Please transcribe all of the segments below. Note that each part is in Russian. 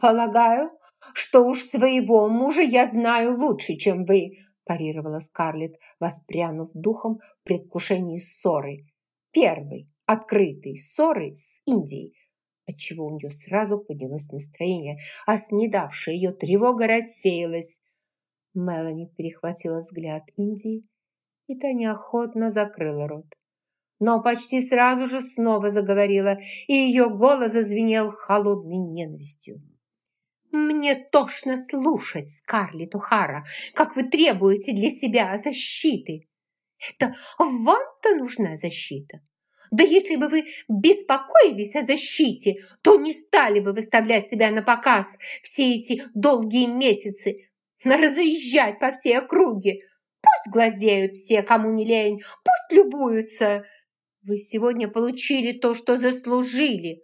«Полагаю, что уж своего мужа я знаю лучше, чем вы», парировала Скарлетт, воспрянув духом в предвкушении ссоры. Первой открытой ссоры с Индией, отчего у нее сразу поднялось настроение, а снедавшая ее тревога рассеялась. Мелани перехватила взгляд Индии, и та неохотно закрыла рот. Но почти сразу же снова заговорила, и ее голос зазвенел холодной ненавистью. «Мне тошно слушать, Скарлетт Ухара, как вы требуете для себя защиты. Это вам-то нужна защита. Да если бы вы беспокоились о защите, то не стали бы выставлять себя на показ все эти долгие месяцы, разъезжать по всей округе. Пусть глазеют все, кому не лень, пусть любуются. Вы сегодня получили то, что заслужили,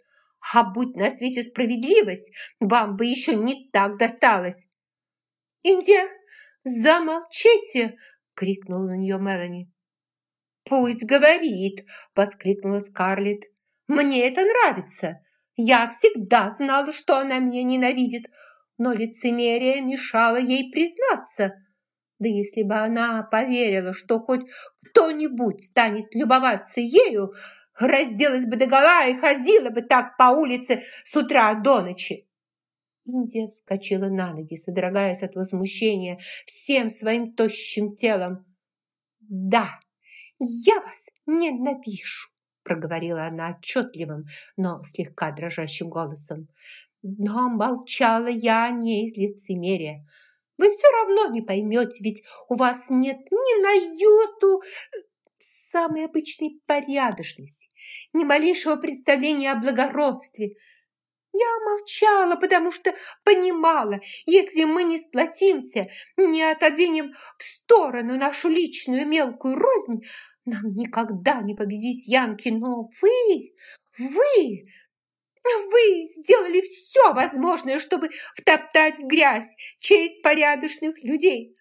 а будь на свете справедливость, вам бы еще не так досталось. «Индия, замолчите!» – крикнула на нее Мелани. «Пусть говорит!» – воскликнула Скарлетт. «Мне это нравится. Я всегда знала, что она меня ненавидит, но лицемерие мешало ей признаться. Да если бы она поверила, что хоть кто-нибудь станет любоваться ею, разделась бы догола и ходила бы так по улице с утра до ночи. Индия вскочила на ноги, содрогаясь от возмущения всем своим тощим телом. «Да, я вас ненавижу!» проговорила она отчетливым, но слегка дрожащим голосом. «Но молчала я не из лицемерия. Вы все равно не поймете, ведь у вас нет ни на йоту самой обычной порядочности, ни малейшего представления о благородстве. Я молчала, потому что понимала, если мы не сплотимся, не отодвинем в сторону нашу личную мелкую рознь, нам никогда не победить Янки, но вы, вы, вы сделали все возможное, чтобы втоптать в грязь честь порядочных людей.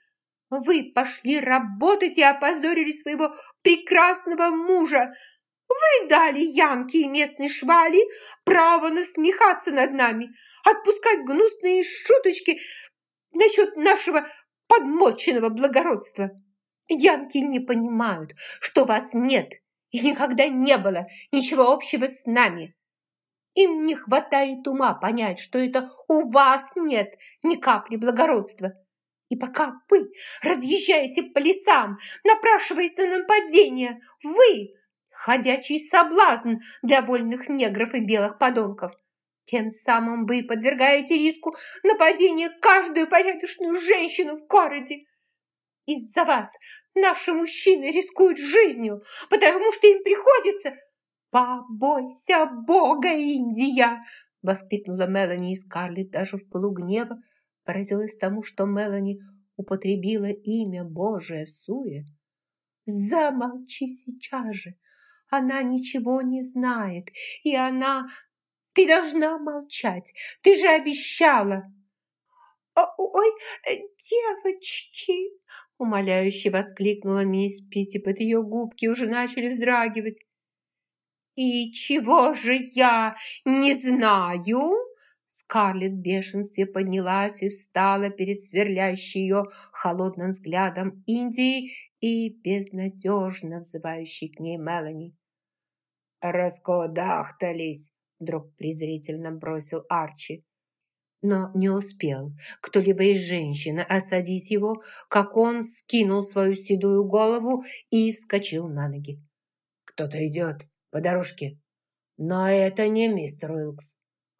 Вы пошли работать и опозорили своего прекрасного мужа. Вы дали Янке и местной швали право насмехаться над нами, отпускать гнусные шуточки насчет нашего подмоченного благородства. Янки не понимают, что вас нет и никогда не было ничего общего с нами. Им не хватает ума понять, что это у вас нет ни капли благородства. И пока вы разъезжаете по лесам, напрашиваясь на нападение, вы – ходячий соблазн для вольных негров и белых подонков. Тем самым вы подвергаете риску нападения каждую порядочную женщину в городе. Из-за вас наши мужчины рискуют жизнью, потому что им приходится... «Побойся Бога, Индия!» – воскликнула Мелани и Скарлетт даже в полугнева, поразилась тому, что Мелани употребила имя Божие суе. «Замолчи сейчас же! Она ничего не знает, и она... Ты должна молчать! Ты же обещала!» «Ой, девочки!» Умоляюще воскликнула мисс Питтипет. Ее губки уже начали вздрагивать. «И чего же я не знаю?» Скарлетт в бешенстве поднялась и встала перед сверлящей ее холодным взглядом Индии и безнадежно взывающей к ней Мелани. «Раскодахтались!» – вдруг презрительно бросил Арчи. Но не успел кто-либо из женщин осадить его, как он скинул свою седую голову и вскочил на ноги. «Кто-то идет по дорожке, но это не мистер Уилкс.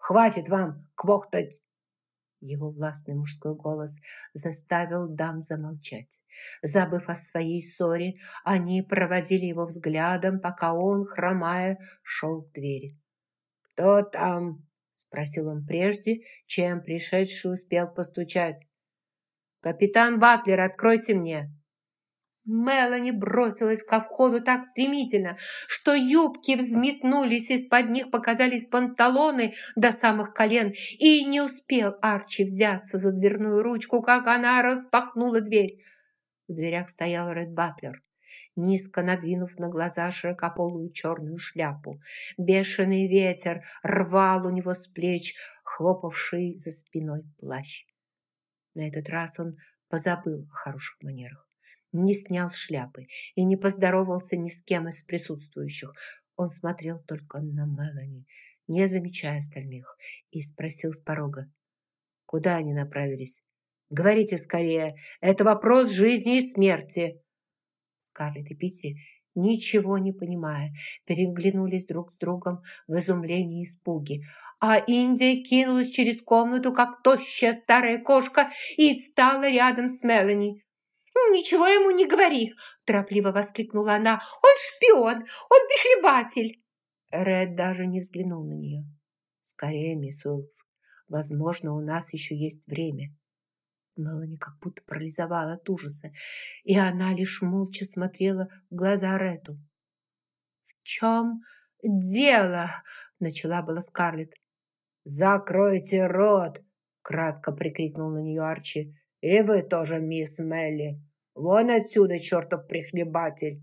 Хватит вам квохтать!» Его властный мужской голос заставил дам замолчать. Забыв о своей ссоре, они проводили его взглядом, пока он, хромая, шел к двери. «Кто там?» – спросил он прежде, чем пришедший успел постучать. «Капитан Батлер, откройте мне!» Мелани бросилась ко входу так стремительно, что юбки взметнулись, из-под них показались панталоны до самых колен, и не успел Арчи взяться за дверную ручку, как она распахнула дверь. В дверях стоял Ред Батлер. низко надвинув на глаза широкополую черную шляпу. Бешеный ветер рвал у него с плеч хлопавший за спиной плащ. На этот раз он позабыл о хороших манерах, не снял шляпы и не поздоровался ни с кем из присутствующих. Он смотрел только на Мелани, не замечая остальных, и спросил с порога, куда они направились. «Говорите скорее, это вопрос жизни и смерти!» Скарлетт и Питти, ничего не понимая, переглянулись друг с другом в изумлении и испуге. А Индия кинулась через комнату, как тощая старая кошка, и встала рядом с Мелани. «Ничего ему не говори!» – торопливо воскликнула она. «Он шпион! Он прихлебатель!» Ред даже не взглянул на нее. «Скорее, мисс Уилкс, возможно, у нас еще есть время». Мелани как будто парализовала от ужаса, и она лишь молча смотрела в глаза Рету. «В чем дело?» – начала была Скарлетт. «Закройте рот!» – кратко прикрикнул на нее Арчи. «И вы тоже, мисс Мелли! Вон отсюда, чертов прихлебатель!»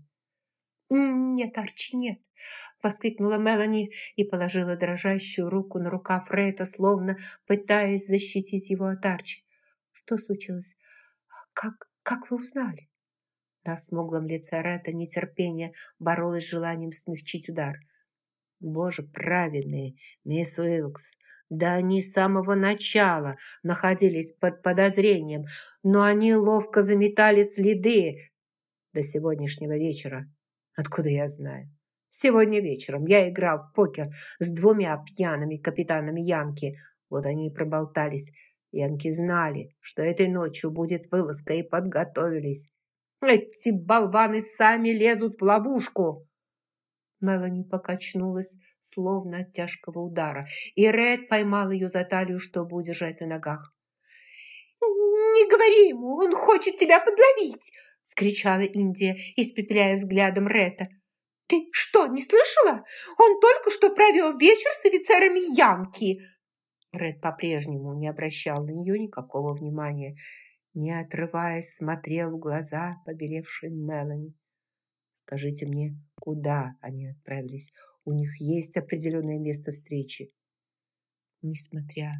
«Нет, Арчи, нет!» – воскликнула Мелани и положила дрожащую руку на рукав Ретта, словно пытаясь защитить его от Арчи. Что случилось? Как, как вы узнали? На смуглом лице Ретта нетерпение боролось с желанием смягчить удар. Боже, праведные, мисс Уилкс, да они с самого начала находились под подозрением, но они ловко заметали следы до сегодняшнего вечера. Откуда я знаю? Сегодня вечером я играл в покер с двумя пьяными капитанами Янки. Вот они и проболтались. Янки знали, что этой ночью будет вылазка, и подготовились. Эти болваны сами лезут в ловушку. Мелани покачнулась, словно от тяжкого удара, и Ред поймал ее за талию, чтобы удержать на ногах. «Не говори ему, он хочет тебя подловить!» – скричала Индия, испепеляя взглядом Ретта. «Ты что, не слышала? Он только что провел вечер с офицерами Янки!» Ред по-прежнему не обращал на нее никакого внимания, не отрываясь, смотрел в глаза побелевшей Мелани. «Скажите мне, куда они отправились? У них есть определенное место встречи?» Несмотря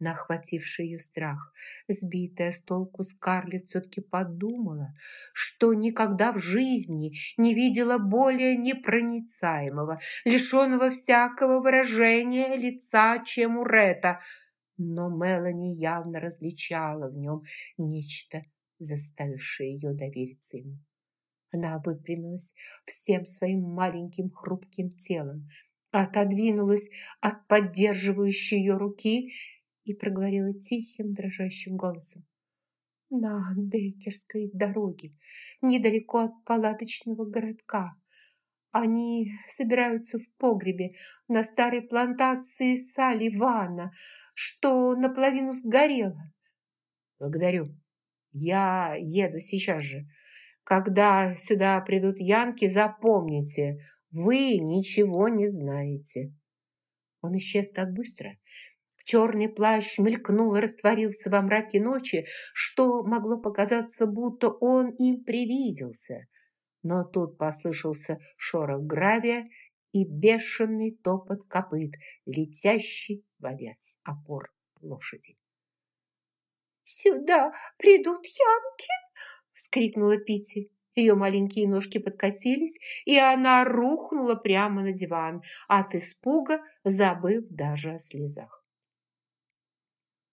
на охвативший ее страх. Сбитая с толку Скарлетт все-таки подумала, что никогда в жизни не видела более непроницаемого, лишенного всякого выражения лица, чем у Ретта. Но Мелани явно различала в нем нечто, заставившее ее довериться ему. Она выпрямилась всем своим маленьким хрупким телом, отодвинулась от поддерживающей ее руки и проговорила тихим, дрожащим голосом. На Дейкерской дороге, недалеко от палаточного городка. Они собираются в погребе на старой плантации Салливана, что наполовину сгорела. Благодарю. Я еду сейчас же. Когда сюда придут янки, запомните, вы ничего не знаете. Он исчез так быстро, Черный плащ мелькнул и растворился во мраке ночи, что могло показаться, будто он им привиделся. Но тут послышался шорох гравия и бешеный топот копыт, летящий в овец опор лошади. «Сюда придут янки!» — вскрикнула Пити. Ее маленькие ножки подкосились, и она рухнула прямо на диван, от испуга забыв даже о слезах.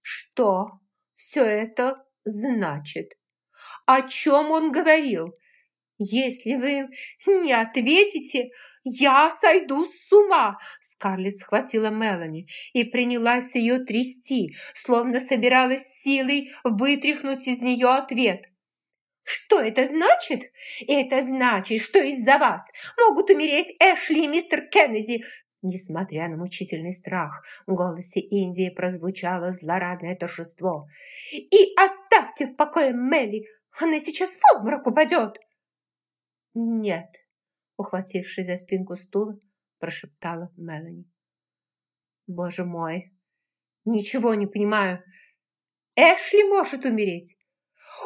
Что все это значит? О чем он говорил? Если вы не ответите, я сойду с ума!» Скарлетт схватила Мелани и принялась ее трясти, словно собиралась силой вытряхнуть из нее ответ. «Что это значит? Это значит, что из-за вас могут умереть Эшли и мистер Кеннеди, Несмотря на мучительный страх, в голосе Индии прозвучало злорадное торжество. «И оставьте в покое Мелли! Она сейчас в обморок упадет!» «Нет!» — ухватившись за спинку стула, прошептала Мелани. «Боже мой! Ничего не понимаю! Эшли может умереть!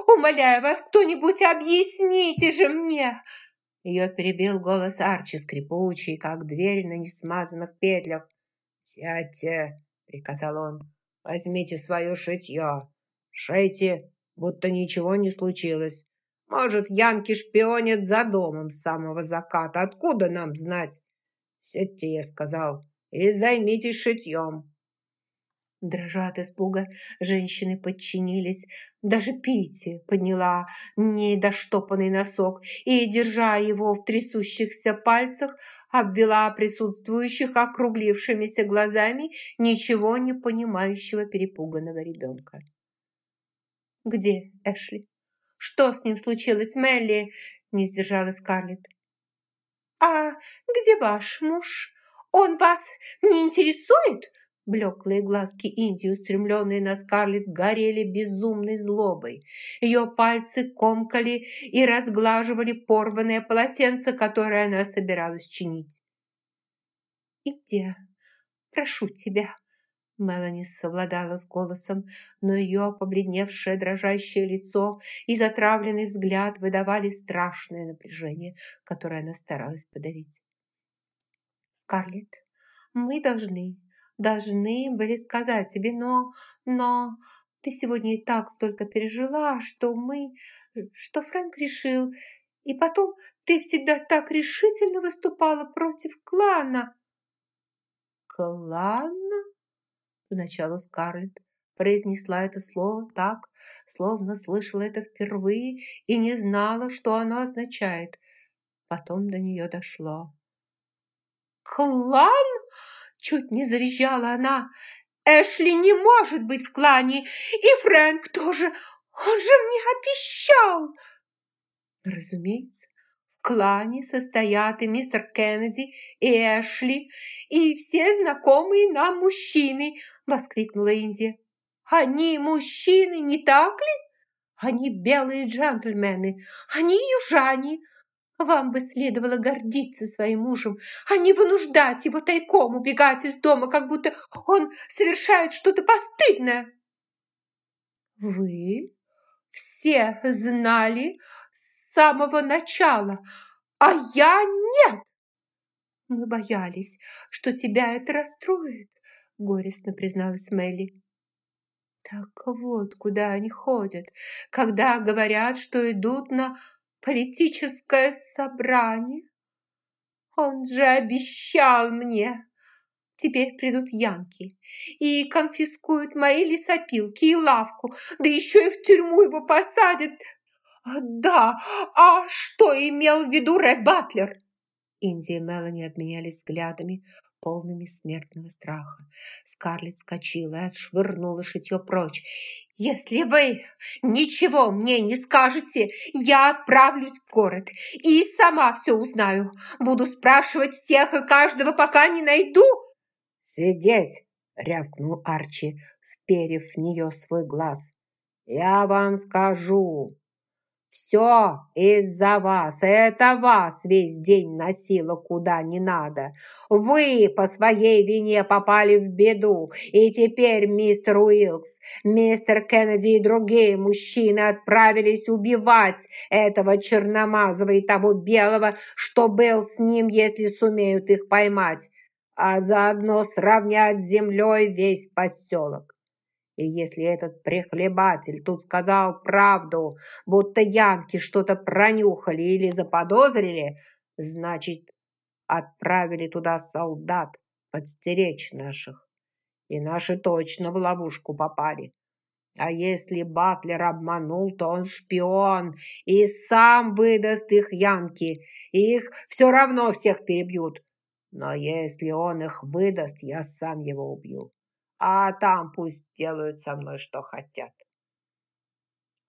Умоляю вас, кто-нибудь объясните же мне!» Ее перебил голос Арчи, скрипучий, как дверь на несмазанных петлях. «Сядьте!» — приказал он. «Возьмите свое шитье. Шейте, будто ничего не случилось. Может, Янки шпионят за домом с самого заката. Откуда нам знать? Сядьте, я сказал, и займитесь шитьем». Дрожа от испуга, женщины подчинились. Даже Пити подняла недоштопанный носок и, держа его в трясущихся пальцах, обвела присутствующих округлившимися глазами ничего не понимающего перепуганного ребенка. «Где Эшли? Что с ним случилось, Мелли?» – не сдержала Скарлетт. «А где ваш муж? Он вас не интересует?» Блеклые глазки Инди, устремленные на Скарлетт, горели безумной злобой. Ее пальцы комкали и разглаживали порванное полотенце, которое она собиралась чинить. «Индия, прошу тебя!» Мелани совладала с голосом, но ее побледневшее дрожащее лицо и затравленный взгляд выдавали страшное напряжение, которое она старалась подавить. «Скарлетт, мы должны должны были сказать тебе, но... но... Ты сегодня и так столько пережила, что мы... что Фрэнк решил. И потом ты всегда так решительно выступала против клана». «Клана?» Поначалу Скарлетт произнесла это слово так, словно слышала это впервые и не знала, что оно означает. Потом до нее дошло. «Клан?» Чуть не завизжала она. Эшли не может быть в клане, и Фрэнк тоже. Он же мне обещал. Разумеется, в клане состоят и мистер Кеннеди, и Эшли, и все знакомые нам мужчины, воскликнула Индия. Они мужчины, не так ли? Они белые джентльмены, они южане, вам бы следовало гордиться своим мужем, а не вынуждать его тайком убегать из дома, как будто он совершает что-то постыдное. Вы все знали с самого начала, а я нет. Мы боялись, что тебя это расстроит, горестно призналась Мелли. Так вот, куда они ходят, когда говорят, что идут на политическое собрание. Он же обещал мне. Теперь придут янки и конфискуют мои лесопилки и лавку, да еще и в тюрьму его посадят. Да, а что имел в виду Ред Батлер? Инди и Мелани обменялись взглядами, полными смертного страха. Скарлетт скочила и отшвырнула шитье прочь. «Если вы ничего мне не скажете, я отправлюсь в город и сама все узнаю. Буду спрашивать всех и каждого, пока не найду». «Сидеть!» — рявкнул Арчи, вперев в нее свой глаз. «Я вам скажу, все из-за вас. Это вас весь день носило куда не надо. Вы по своей вине попали в беду. И теперь мистер Уилкс, мистер Кеннеди и другие мужчины отправились убивать этого черномазого и того белого, что был с ним, если сумеют их поймать, а заодно сравнять с землей весь поселок. И если этот прихлебатель тут сказал правду, будто янки что-то пронюхали или заподозрили, значит, отправили туда солдат подстеречь наших. И наши точно в ловушку попали. А если Батлер обманул, то он шпион и сам выдаст их янки. И их все равно всех перебьют. Но если он их выдаст, я сам его убью а там пусть делают со мной, что хотят.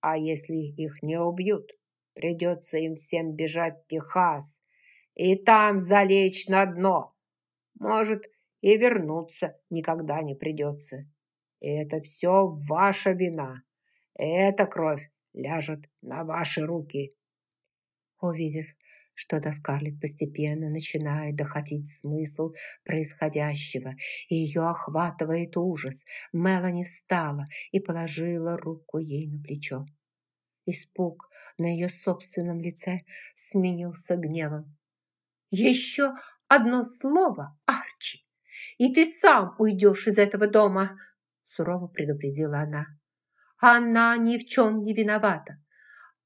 А если их не убьют, придется им всем бежать в Техас и там залечь на дно. Может, и вернуться никогда не придется. И это все ваша вина. Эта кровь ляжет на ваши руки. Увидев, что до Скарлетт постепенно начинает доходить смысл происходящего, и ее охватывает ужас. Мелани встала и положила руку ей на плечо. Испуг на ее собственном лице сменился гневом. «Еще одно слово, Арчи, и ты сам уйдешь из этого дома!» сурово предупредила она. «Она ни в чем не виновата.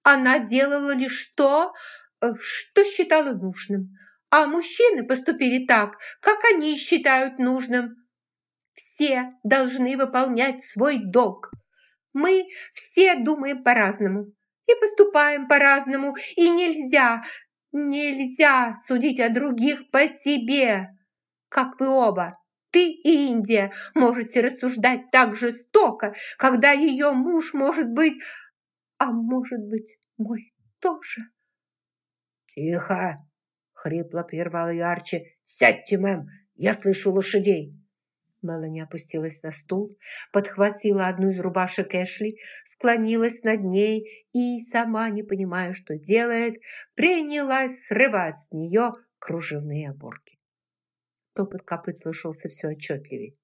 Она делала лишь то, что считала нужным, а мужчины поступили так, как они считают нужным. Все должны выполнять свой долг. Мы все думаем по-разному и поступаем по-разному, и нельзя, нельзя судить о других по себе, как вы оба. Ты и Индия можете рассуждать так жестоко, когда ее муж может быть, а может быть, мой тоже. Тихо, хрипло прервал ее Арчи. Сядьте, мэм, я слышу лошадей. Мелани опустилась на стул, подхватила одну из рубашек Эшли, склонилась над ней и, сама не понимая, что делает, принялась срывать с нее кружевные оборки. Топот копыт слышался все отчетливее.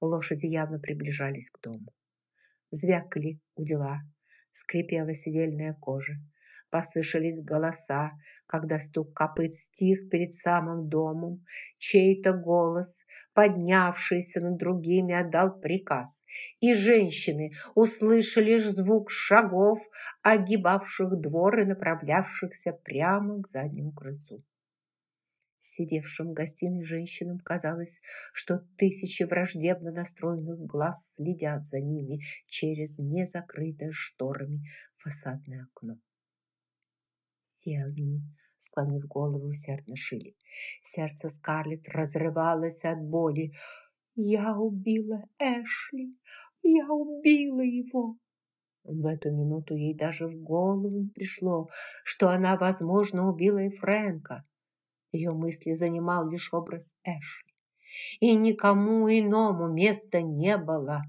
Лошади явно приближались к дому. Звякали удила, скрипела сидельная кожа. Послышались голоса, когда стук копыт стих перед самым домом. Чей-то голос, поднявшийся над другими, отдал приказ. И женщины услышали лишь звук шагов, огибавших двор и направлявшихся прямо к заднему крыльцу. Сидевшим в гостиной женщинам казалось, что тысячи враждебно настроенных глаз следят за ними через незакрытое шторами фасадное окно. Все они, склонив голову, усердно шили. Сердце Скарлетт разрывалось от боли. «Я убила Эшли! Я убила его!» В эту минуту ей даже в голову не пришло, что она, возможно, убила и Фрэнка. Ее мысли занимал лишь образ Эшли, и никому иному места не было.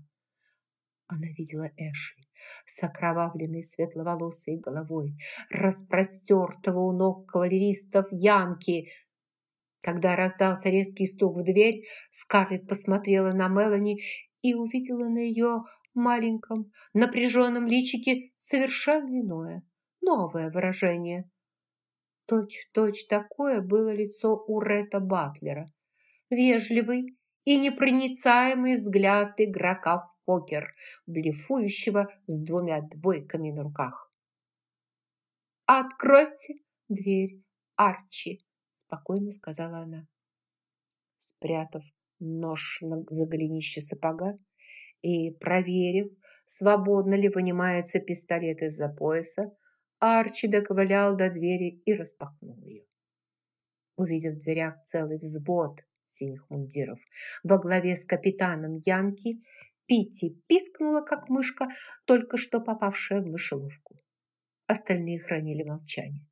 Она видела Эшли с окровавленной светловолосой головой, распростертого у ног кавалеристов Янки. Когда раздался резкий стук в дверь, Скарлетт посмотрела на Мелани и увидела на ее маленьком напряженном личике совершенно иное, новое выражение. Точь-в-точь такое было лицо у Ретта Батлера. Вежливый и непроницаемый взгляд игрока в покер, блефующего с двумя двойками на руках. «Откройте дверь, Арчи!» – спокойно сказала она. Спрятав нож за голенище сапога и проверив, свободно ли вынимается пистолет из-за пояса, Арчи доковылял до двери и распахнул ее. Увидев в дверях целый взвод синих мундиров во главе с капитаном Янки, Питти пискнула, как мышка, только что попавшая в мышеловку. Остальные хранили молчание.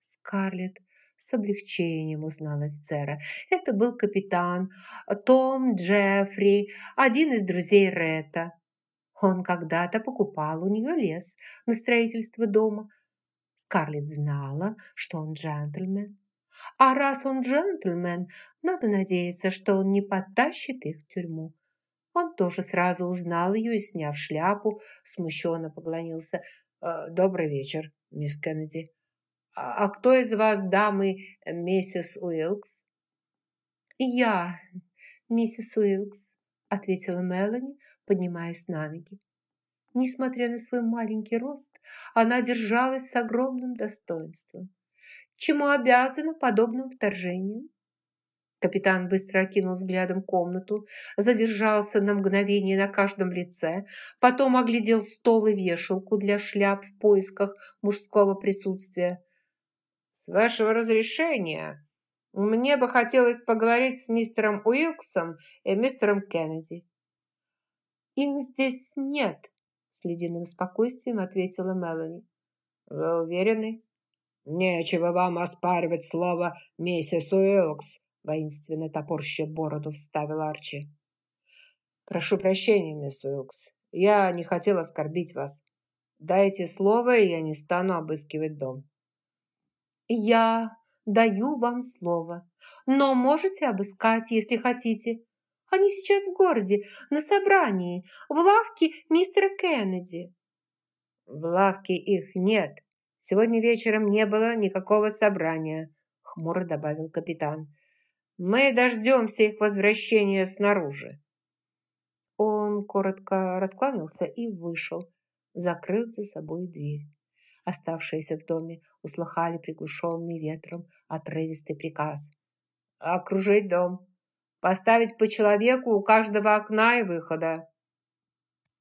Скарлетт с облегчением узнала офицера. Это был капитан Том Джеффри, один из друзей Ретта. Он когда-то покупал у нее лес на строительство дома. Скарлетт знала, что он джентльмен. А раз он джентльмен, надо надеяться, что он не подтащит их в тюрьму. Он тоже сразу узнал ее и, сняв шляпу, смущенно поклонился. «Э, «Добрый вечер, мисс Кеннеди. А, а кто из вас дамы миссис Уилкс?» «Я, миссис Уилкс», — ответила Мелани, поднимаясь на ноги. Несмотря на свой маленький рост, она держалась с огромным достоинством. Чему обязана подобным вторжением? Капитан быстро окинул взглядом комнату, задержался на мгновение на каждом лице, потом оглядел стол и вешалку для шляп в поисках мужского присутствия. «С вашего разрешения, мне бы хотелось поговорить с мистером Уилксом и мистером Кеннеди». «Их здесь нет», – с ледяным спокойствием ответила Мелани. «Вы уверены?» «Нечего вам оспаривать слово миссис Уилкс», – воинственно топорща бороду вставил Арчи. «Прошу прощения, мисс Уилкс. Я не хотел оскорбить вас. Дайте слово, и я не стану обыскивать дом». «Я даю вам слово, но можете обыскать, если хотите», они сейчас в городе, на собрании, в лавке мистера Кеннеди». В лавке их нет. Сегодня вечером не было никакого собрания, хмуро добавил капитан. Мы дождемся их возвращения снаружи. Он коротко раскланялся и вышел, закрыв за собой дверь. Оставшиеся в доме услыхали приглушенный ветром отрывистый приказ. «Окружить дом! Поставить по человеку у каждого окна и выхода!»